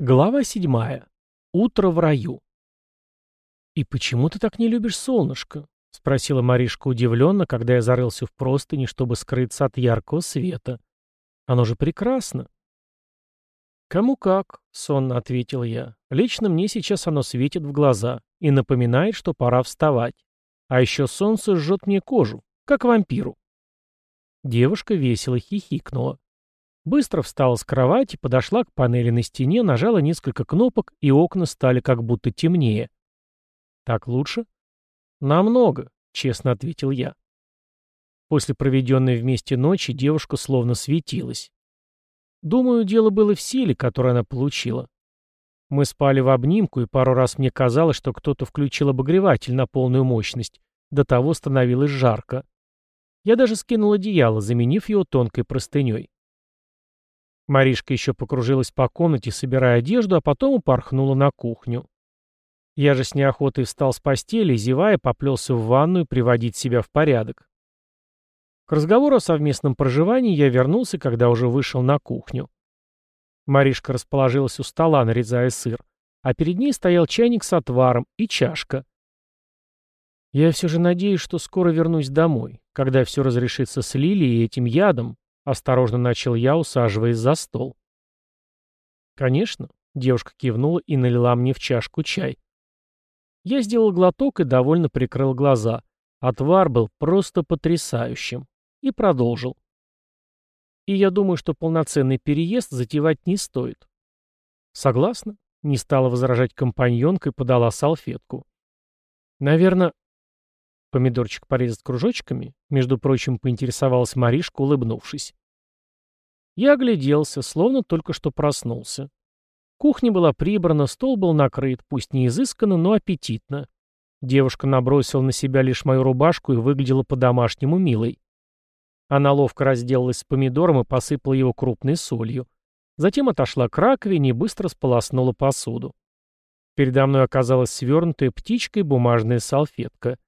Глава седьмая. Утро в раю. «И почему ты так не любишь солнышко?» — спросила Маришка удивленно, когда я зарылся в простыни, чтобы скрыться от яркого света. «Оно же прекрасно!» «Кому как», — сонно ответил я. «Лично мне сейчас оно светит в глаза и напоминает, что пора вставать. А еще солнце жжет мне кожу, как вампиру». Девушка весело хихикнула. Быстро встала с кровати, подошла к панели на стене, нажала несколько кнопок, и окна стали как будто темнее. «Так лучше?» «Намного», — честно ответил я. После проведенной вместе ночи девушка словно светилась. Думаю, дело было в силе, которую она получила. Мы спали в обнимку, и пару раз мне казалось, что кто-то включил обогреватель на полную мощность. До того становилось жарко. Я даже скинул одеяло, заменив его тонкой простыней. Маришка еще покружилась по комнате, собирая одежду, а потом упорхнула на кухню. Я же с неохотой встал с постели зевая, поплелся в ванную приводить себя в порядок. К разговору о совместном проживании я вернулся, когда уже вышел на кухню. Маришка расположилась у стола, нарезая сыр, а перед ней стоял чайник с отваром и чашка. Я все же надеюсь, что скоро вернусь домой, когда все разрешится с Лилией и этим ядом, Осторожно начал я, усаживаясь за стол. «Конечно», — девушка кивнула и налила мне в чашку чай. Я сделал глоток и довольно прикрыл глаза. Отвар был просто потрясающим. И продолжил. И я думаю, что полноценный переезд затевать не стоит. Согласна? Не стала возражать компаньонка и подала салфетку. Наверное, помидорчик порезать кружочками, между прочим, поинтересовалась Маришка, улыбнувшись. Я огляделся, словно только что проснулся. Кухня была прибрана, стол был накрыт, пусть не изысканно, но аппетитно. Девушка набросила на себя лишь мою рубашку и выглядела по-домашнему милой. Она ловко разделалась с помидором и посыпала его крупной солью. Затем отошла к раковине и быстро сполоснула посуду. Передо мной оказалась свернутая птичкой бумажная салфетка.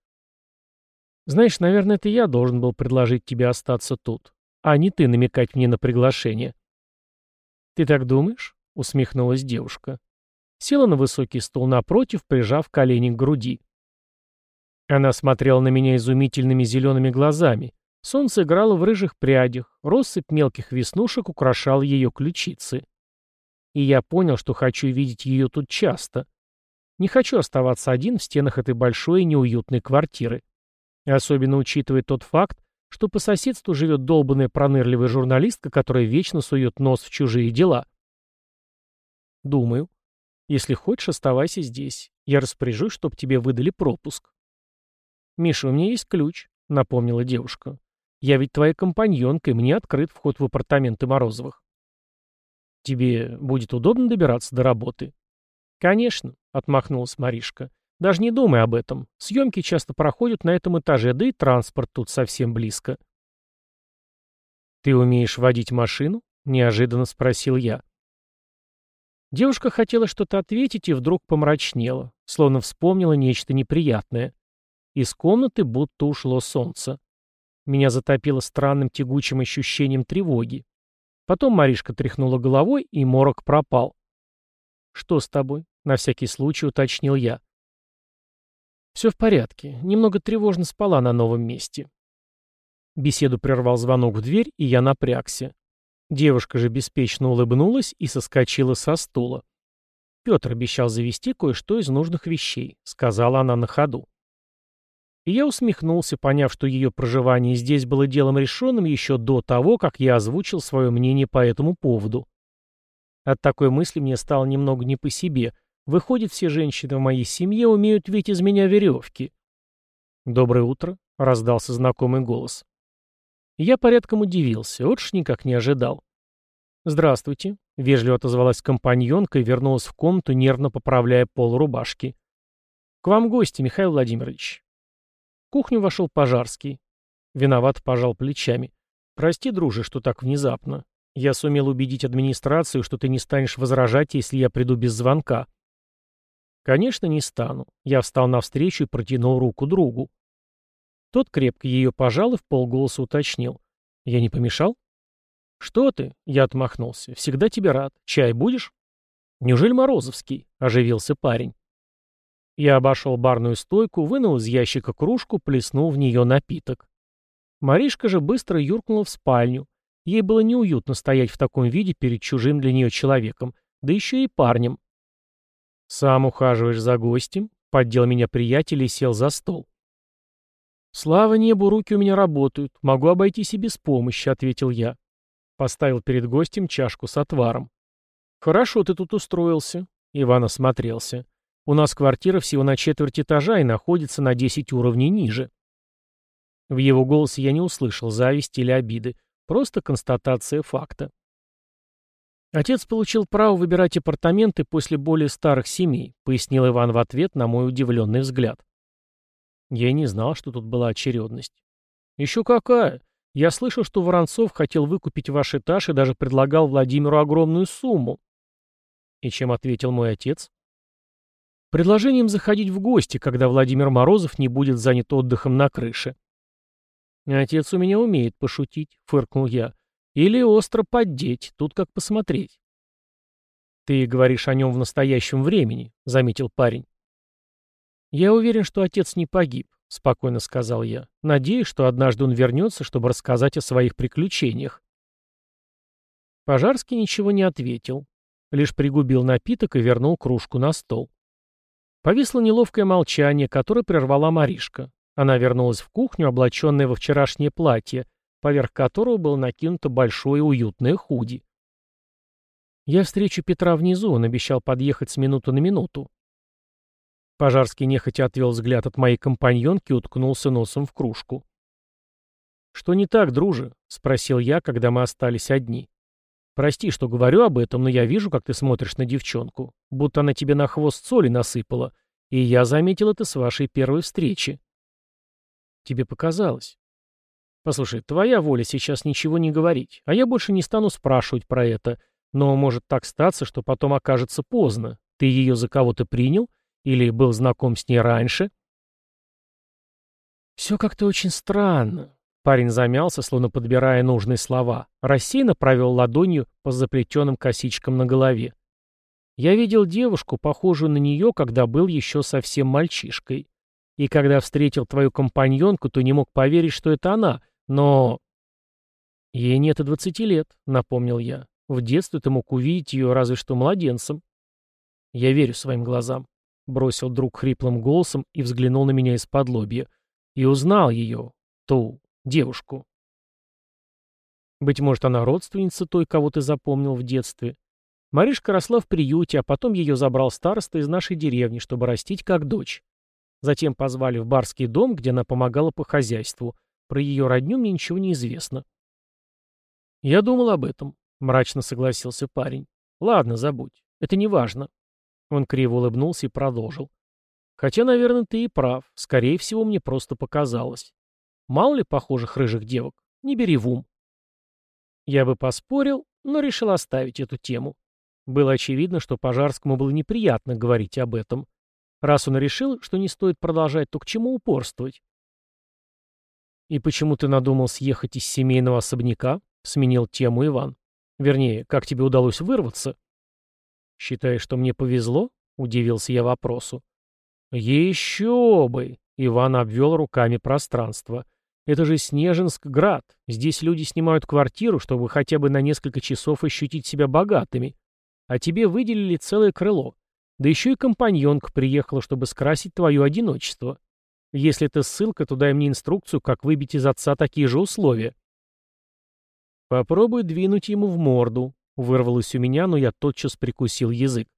«Знаешь, наверное, это я должен был предложить тебе остаться тут а не ты намекать мне на приглашение. «Ты так думаешь?» — усмехнулась девушка. Села на высокий стул напротив, прижав колени к груди. Она смотрела на меня изумительными зелеными глазами. Солнце играло в рыжих прядях, россыпь мелких веснушек украшала ее ключицы. И я понял, что хочу видеть ее тут часто. Не хочу оставаться один в стенах этой большой и неуютной квартиры. Особенно учитывая тот факт, что по соседству живет долбанная пронырливая журналистка, которая вечно сует нос в чужие дела. Думаю. Если хочешь, оставайся здесь. Я распоряжусь, чтобы тебе выдали пропуск. Миша, у меня есть ключ, напомнила девушка. Я ведь твоя компаньонка, и мне открыт вход в апартаменты Морозовых. Тебе будет удобно добираться до работы? Конечно, отмахнулась Маришка. Даже не думай об этом. Съемки часто проходят на этом этаже, да и транспорт тут совсем близко. «Ты умеешь водить машину?» — неожиданно спросил я. Девушка хотела что-то ответить и вдруг помрачнела, словно вспомнила нечто неприятное. Из комнаты будто ушло солнце. Меня затопило странным тягучим ощущением тревоги. Потом Маришка тряхнула головой, и морок пропал. «Что с тобой?» — на всякий случай уточнил я. Все в порядке. Немного тревожно спала на новом месте. Беседу прервал звонок в дверь, и я напрягся. Девушка же беспечно улыбнулась и соскочила со стула. «Петр обещал завести кое-что из нужных вещей», — сказала она на ходу. И я усмехнулся, поняв, что ее проживание здесь было делом решенным еще до того, как я озвучил свое мнение по этому поводу. От такой мысли мне стало немного не по себе, Выходит, все женщины в моей семье умеют ведь из меня веревки. «Доброе утро», — раздался знакомый голос. Я порядком удивился, вот ж никак не ожидал. «Здравствуйте», — вежливо отозвалась компаньонка и вернулась в комнату, нервно поправляя пол рубашки. «К вам гости, Михаил Владимирович». В кухню вошел Пожарский. Виноват пожал плечами. «Прости, друже, что так внезапно. Я сумел убедить администрацию, что ты не станешь возражать, если я приду без звонка. Конечно, не стану. Я встал навстречу и протянул руку другу. Тот крепко ее пожал и в полголоса уточнил. Я не помешал? Что ты? Я отмахнулся. Всегда тебе рад. Чай будешь? «Неужели Морозовский?» — оживился парень. Я обошел барную стойку, вынул из ящика кружку, плеснул в нее напиток. Маришка же быстро юркнула в спальню. Ей было неуютно стоять в таком виде перед чужим для нее человеком, да еще и парнем. «Сам ухаживаешь за гостем?» — поддел меня приятель и сел за стол. «Слава небу, руки у меня работают. Могу обойтись и без помощи», — ответил я. Поставил перед гостем чашку с отваром. «Хорошо ты тут устроился», — Иван осмотрелся. «У нас квартира всего на четверть этажа и находится на десять уровней ниже». В его голосе я не услышал зависти или обиды, просто констатация факта. Отец получил право выбирать апартаменты после более старых семей, пояснил Иван в ответ на мой удивленный взгляд. Я не знал, что тут была очередность. Еще какая? Я слышал, что Воронцов хотел выкупить ваш этаж и даже предлагал Владимиру огромную сумму. И чем ответил мой отец? Предложением заходить в гости, когда Владимир Морозов не будет занят отдыхом на крыше. Отец у меня умеет пошутить, фыркнул я. Или остро поддеть, тут как посмотреть. Ты говоришь о нем в настоящем времени, заметил парень. «Я уверен, что отец не погиб», — спокойно сказал я. «Надеюсь, что однажды он вернется, чтобы рассказать о своих приключениях». Пожарский ничего не ответил, лишь пригубил напиток и вернул кружку на стол. Повисло неловкое молчание, которое прервала Маришка. Она вернулась в кухню, облаченная во вчерашнее платье, поверх которого было накинуто большое уютное худи. «Я встречу Петра внизу, он обещал подъехать с минуты на минуту», Пожарский нехотя отвел взгляд от моей компаньонки и уткнулся носом в кружку. «Что не так, друже?» — спросил я, когда мы остались одни. «Прости, что говорю об этом, но я вижу, как ты смотришь на девчонку, будто она тебе на хвост соли насыпала, и я заметил это с вашей первой встречи». «Тебе показалось?» «Послушай, твоя воля сейчас ничего не говорить, а я больше не стану спрашивать про это, но может так статься, что потом окажется поздно. Ты ее за кого-то принял?» Или был знаком с ней раньше? Все как-то очень странно. Парень замялся, словно подбирая нужные слова. Рассеянно провел ладонью по заплетенным косичкам на голове. Я видел девушку, похожую на нее, когда был еще совсем мальчишкой. И когда встретил твою компаньонку, то не мог поверить, что это она, но... Ей нет и двадцати лет, напомнил я. В детстве ты мог увидеть ее разве что младенцем. Я верю своим глазам бросил друг хриплым голосом и взглянул на меня из-под лобья. И узнал ее, ту девушку. Быть может, она родственница той, кого ты запомнил в детстве. Маришка росла в приюте, а потом ее забрал староста из нашей деревни, чтобы растить как дочь. Затем позвали в барский дом, где она помогала по хозяйству. Про ее родню мне ничего не известно. Я думал об этом, мрачно согласился парень. Ладно, забудь. Это не важно. Он криво улыбнулся и продолжил. Хотя, наверное, ты и прав. Скорее всего, мне просто показалось. Мало ли похожих рыжих девок. Не бери в ум. Я бы поспорил, но решил оставить эту тему. Было очевидно, что Пожарскому было неприятно говорить об этом. Раз он решил, что не стоит продолжать, то к чему упорствовать? «И почему ты надумал съехать из семейного особняка?» — сменил тему Иван. «Вернее, как тебе удалось вырваться?» «Считаешь, что мне повезло?» — удивился я вопросу. «Еще бы!» — Иван обвел руками пространство. «Это же Снежинск-град. Здесь люди снимают квартиру, чтобы хотя бы на несколько часов ощутить себя богатыми. А тебе выделили целое крыло. Да еще и компаньонка приехала, чтобы скрасить твое одиночество. Если это ссылка, то дай мне инструкцию, как выбить из отца такие же условия». «Попробуй двинуть ему в морду», Вырвалось у меня, но я тотчас прикусил язык.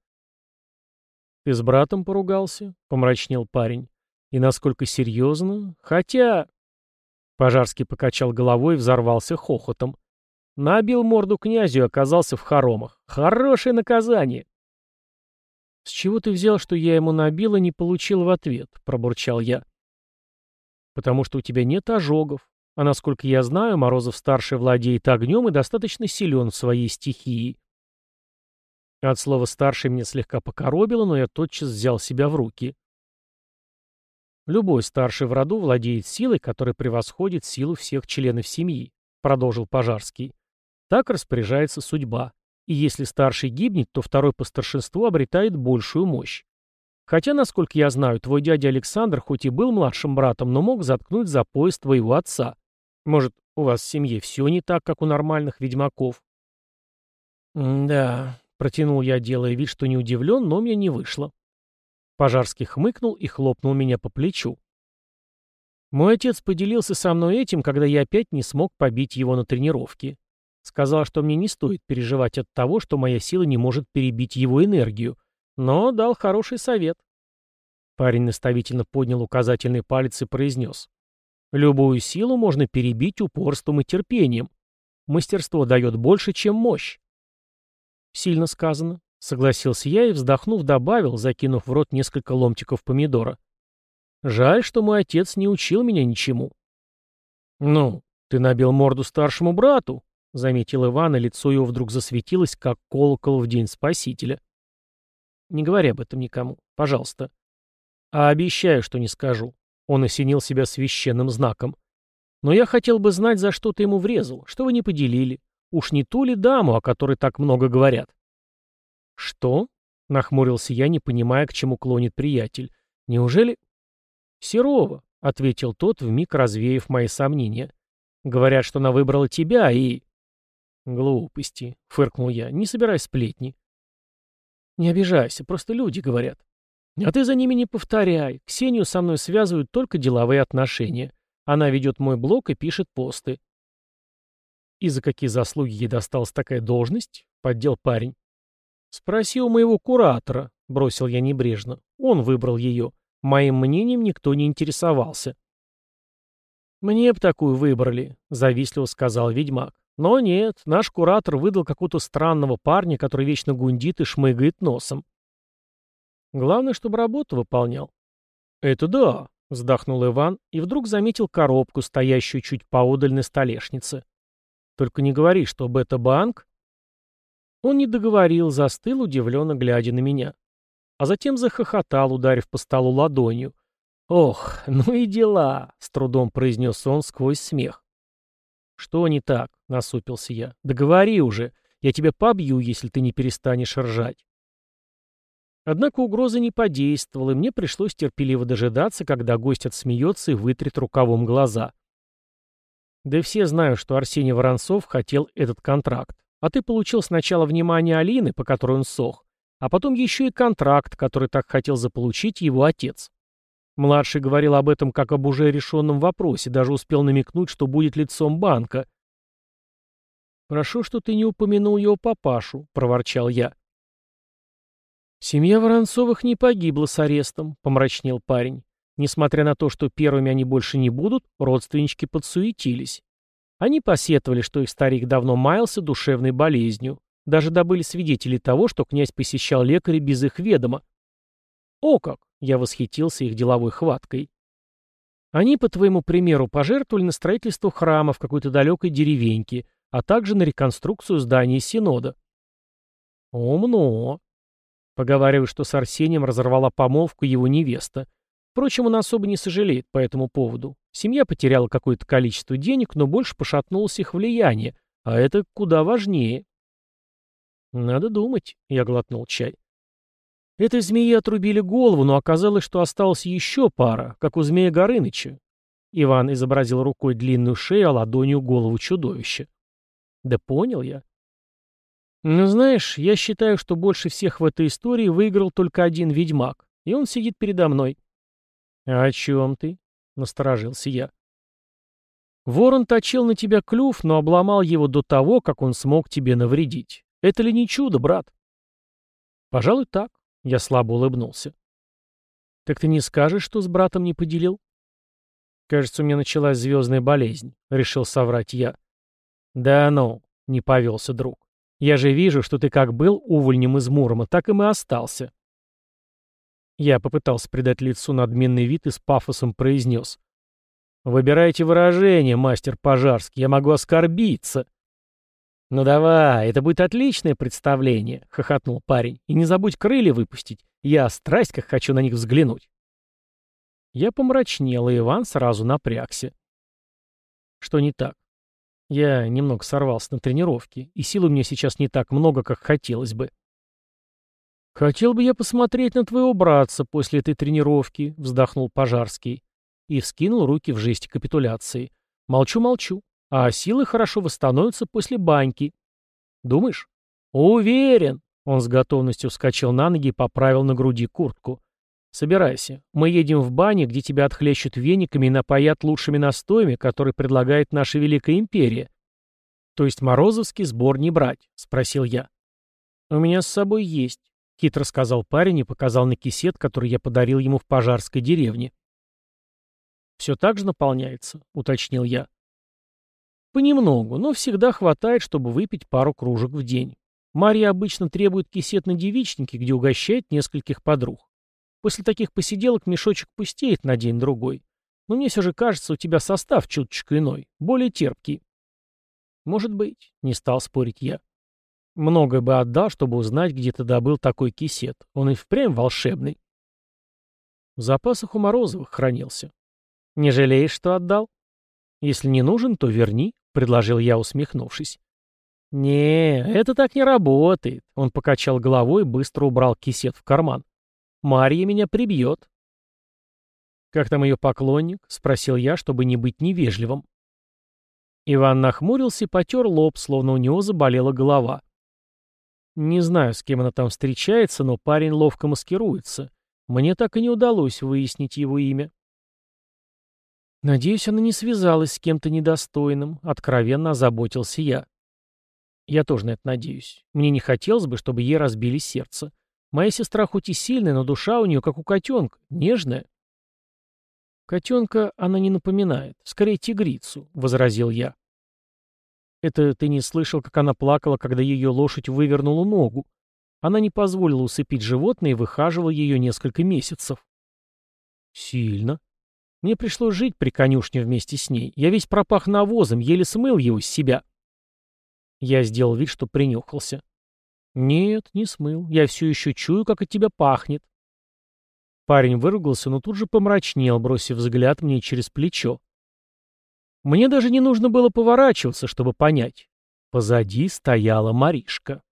«Ты с братом поругался?» — помрачнел парень. «И насколько серьезно? Хотя...» Пожарский покачал головой и взорвался хохотом. Набил морду князю и оказался в хоромах. Хорошее наказание. «С чего ты взял, что я ему набил и не получил в ответ?» — пробурчал я. «Потому что у тебя нет ожогов. А насколько я знаю, Морозов-старший владеет огнем и достаточно силен в своей стихии. От слова «старший» меня слегка покоробило, но я тотчас взял себя в руки. Любой старший в роду владеет силой, которая превосходит силу всех членов семьи, продолжил Пожарский. Так распоряжается судьба. И если старший гибнет, то второй по старшинству обретает большую мощь. Хотя, насколько я знаю, твой дядя Александр хоть и был младшим братом, но мог заткнуть за пояс твоего отца. Может, у вас в семье все не так, как у нормальных ведьмаков?» «Да», — протянул я, делая вид, что не удивлен, но мне не вышло. Пожарский хмыкнул и хлопнул меня по плечу. Мой отец поделился со мной этим, когда я опять не смог побить его на тренировке. Сказал, что мне не стоит переживать от того, что моя сила не может перебить его энергию, но дал хороший совет. Парень наставительно поднял указательный палец и произнес. Любую силу можно перебить упорством и терпением. Мастерство дает больше, чем мощь. Сильно сказано, согласился я и, вздохнув, добавил, закинув в рот несколько ломтиков помидора. Жаль, что мой отец не учил меня ничему. Ну, ты набил морду старшему брату, заметил Иван, и лицо его вдруг засветилось, как колокол в день Спасителя. Не говори об этом никому, пожалуйста. А обещаю, что не скажу. Он осенил себя священным знаком. Но я хотел бы знать, за что ты ему врезал, что вы не поделили. Уж не ту ли даму, о которой так много говорят? Что? Нахмурился я, не понимая, к чему клонит приятель. Неужели... Серова, ответил тот, вмиг развеяв мои сомнения. Говорят, что она выбрала тебя и... Глупости, фыркнул я, не собирай сплетни. Не обижайся, просто люди говорят. А ты за ними не повторяй. Ксению со мной связывают только деловые отношения. Она ведет мой блог и пишет посты. И за какие заслуги ей досталась такая должность? Поддел парень. Спроси у моего куратора, бросил я небрежно. Он выбрал ее. Моим мнением никто не интересовался. «Мне б такую выбрали», — завистливо сказал ведьмак. Но нет, наш куратор выдал какого-то странного парня, который вечно гундит и шмыгает носом. Главное, чтобы работу выполнял. Это да, вздохнул Иван и вдруг заметил коробку, стоящую чуть поодаль на столешнице. Только не говори, что бета-банк. Он не договорил, застыл, удивленно глядя на меня. А затем захохотал, ударив по столу ладонью. «Ох, ну и дела!» — с трудом произнес он сквозь смех. «Что не так?» — насупился я. «Да уже! Я тебя побью, если ты не перестанешь ржать!» Однако угроза не подействовала, и мне пришлось терпеливо дожидаться, когда гость отсмеется и вытрет рукавом глаза. Да все знают, что Арсений Воронцов хотел этот контракт. А ты получил сначала внимание Алины, по которой он сох, а потом еще и контракт, который так хотел заполучить его отец. Младший говорил об этом как об уже решенном вопросе, даже успел намекнуть, что будет лицом банка. «Хорошо, что ты не упомянул его папашу», — проворчал я. «Семья Воронцовых не погибла с арестом», — помрачнел парень. Несмотря на то, что первыми они больше не будут, родственнички подсуетились. Они посетовали, что их старик давно маялся душевной болезнью. Даже добыли свидетелей того, что князь посещал лекаря без их ведома. О как! Я восхитился их деловой хваткой. Они, по твоему примеру, пожертвовали на строительство храма в какой-то далекой деревеньке, а также на реконструкцию здания Синода. Умно. Поговариваю, что с Арсением разорвала помолвку его невеста. Впрочем, он особо не сожалеет по этому поводу. Семья потеряла какое-то количество денег, но больше пошатнулось их влияние, а это куда важнее. «Надо думать», — я глотнул чай. Этой змеи отрубили голову, но оказалось, что осталась еще пара, как у змея Горыныча. Иван изобразил рукой длинную шею, а ладонью голову чудовища. Да понял я. Ну, знаешь, я считаю, что больше всех в этой истории выиграл только один ведьмак, и он сидит передо мной. «А о чем ты?» — насторожился я. Ворон точил на тебя клюв, но обломал его до того, как он смог тебе навредить. Это ли не чудо, брат? Пожалуй, так. Я слабо улыбнулся. Так ты не скажешь, что с братом не поделил? Кажется, у меня началась звездная болезнь, решил соврать я. Да ну, не повелся друг. Я же вижу, что ты как был увольнем из Мурома, так и мы остался. Я попытался придать лицу надменный вид и с пафосом произнес. «Выбирайте выражение, мастер Пожарский, я могу оскорбиться». «Ну давай, это будет отличное представление», — хохотнул парень. «И не забудь крылья выпустить, я страсть как хочу на них взглянуть». Я помрачнел, и Иван сразу напрягся. «Что не так?» Я немного сорвался на тренировке, и сил у меня сейчас не так много, как хотелось бы. «Хотел бы я посмотреть на твоего братца после этой тренировки», — вздохнул Пожарский и вскинул руки в жесте капитуляции. «Молчу-молчу, а силы хорошо восстановятся после баньки». «Думаешь?» «Уверен!» — он с готовностью вскочил на ноги и поправил на груди куртку. «Собирайся. Мы едем в баню, где тебя отхлещут вениками и напоят лучшими настоями, которые предлагает наша Великая Империя». «То есть Морозовский сбор не брать?» — спросил я. «У меня с собой есть. — хитро сказал парень и показал на кисет, который я подарил ему в пожарской деревне. «Все так же наполняется», — уточнил я. «Понемногу, но всегда хватает, чтобы выпить пару кружек в день. Марья обычно требует кисет на девичнике, где угощает нескольких подруг. После таких посиделок мешочек пустеет на день-другой. Но мне все же кажется, у тебя состав чуточку иной, более терпкий». «Может быть», — не стал спорить я. Многое бы отдал, чтобы узнать, где ты добыл такой кисет. Он и впрямь волшебный. В запасах у Морозовых хранился. Не жалеешь, что отдал? Если не нужен, то верни, — предложил я, усмехнувшись. «Не, это так не работает», — он покачал головой и быстро убрал кисет в карман. «Марья меня прибьет». «Как там ее поклонник?» — спросил я, чтобы не быть невежливым. Иван нахмурился и потер лоб, словно у него заболела голова. Не знаю, с кем она там встречается, но парень ловко маскируется. Мне так и не удалось выяснить его имя. Надеюсь, она не связалась с кем-то недостойным, откровенно озаботился я. Я тоже на это надеюсь. Мне не хотелось бы, чтобы ей разбили сердце. Моя сестра хоть и сильная, но душа у нее как у котенка, нежная. Котенка она не напоминает, скорее тигрицу, — возразил я. Это ты не слышал, как она плакала, когда ее лошадь вывернула ногу? Она не позволила усыпить животное и выхаживала ее несколько месяцев. Сильно. Мне пришлось жить при конюшне вместе с ней. Я весь пропах навозом, еле смыл его с себя. Я сделал вид, что принюхался. Нет, не смыл. Я все еще чую, как от тебя пахнет. Парень выругался, но тут же помрачнел, бросив взгляд мне через плечо. Мне даже не нужно было поворачиваться, чтобы понять. Позади стояла Маришка.